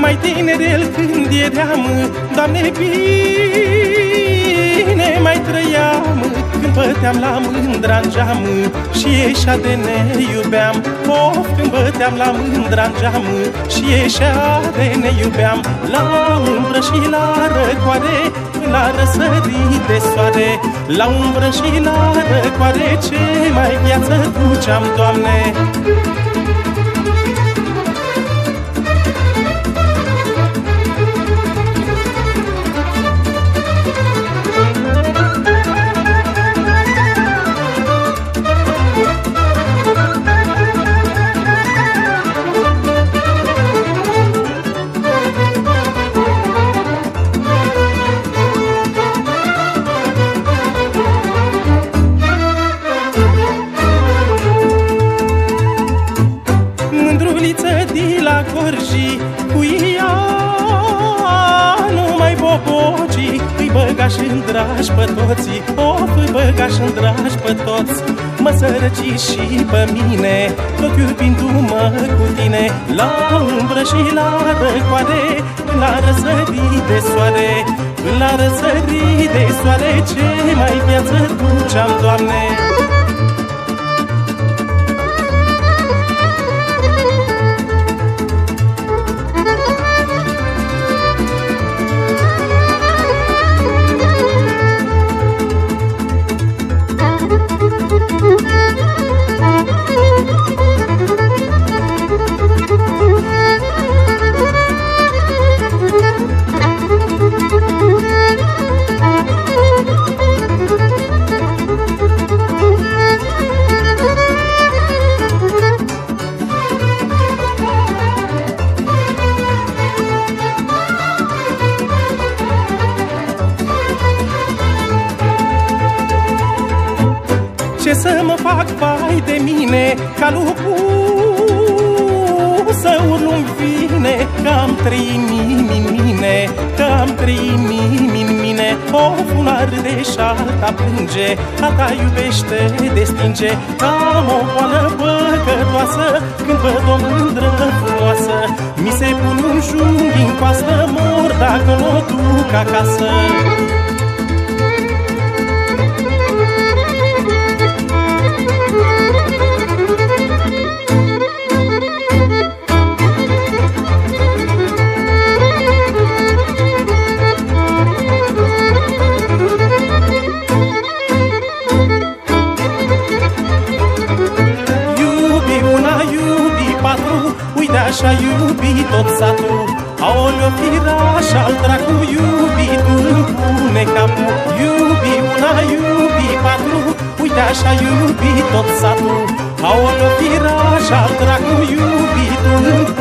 Mai tinerel când eram, Doamne, bine mai trăiam. Când băteam la mândra în geam Și ieșea de ne iubeam. Of, când băteam la mândra în geam Și ieșea de ne iubeam. La umbră și la răcoare la răsărit de soare La umbră și la răcoare Ce mai viață duceam, Doamne gorji cu ea Numai bobogii îi băga și dragi pe toți Of, îi băga și dragi pe toți. Mă sărăci și pe mine Tot iubindu-mă cu tine. La umbră și la răcoare La răsărit de soare La răsărit de soare Ce mai viață duceam, Doamne Ce să mă fac, vai de mine, ca lupul Să urlu-mi vine, că am trei inimi în mine Că am trei inimi în mine. Of, una râde și alta plânge Alta iubește, destinge Am o boală păcătoasă Când văd o mândră frumoasă. Mi se pun un junghi în coastă Mor dacă nu o duc acasă așa iubi tot satul Aoleo firaș al dracu iubitul îmi pune capul Iubi una, iubi patru Uite așa iubi tot satul Aoleo firaș al dracu iubitul îmi